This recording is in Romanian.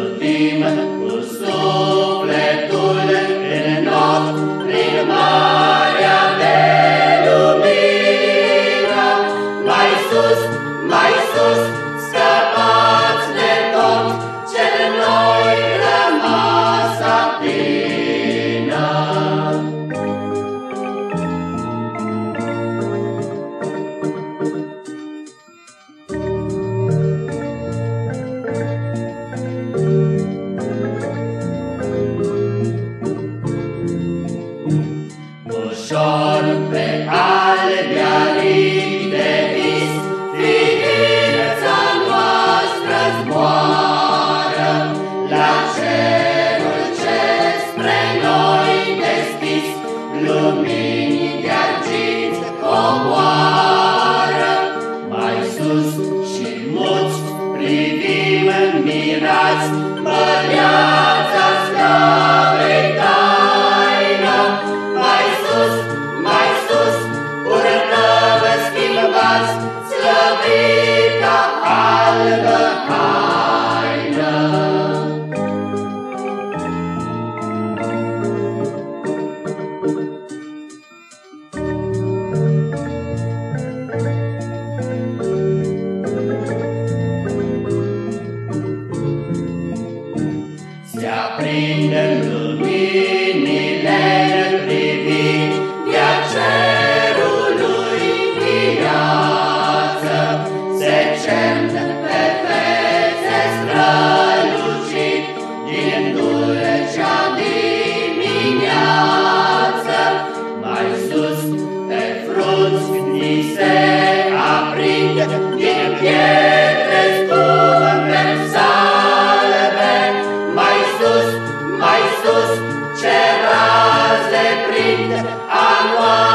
ultima custodia. Ușor pe albia de vis, Ființa noastră zboară La cerul ce spre noi deschis, Lumini de argint coboară. a.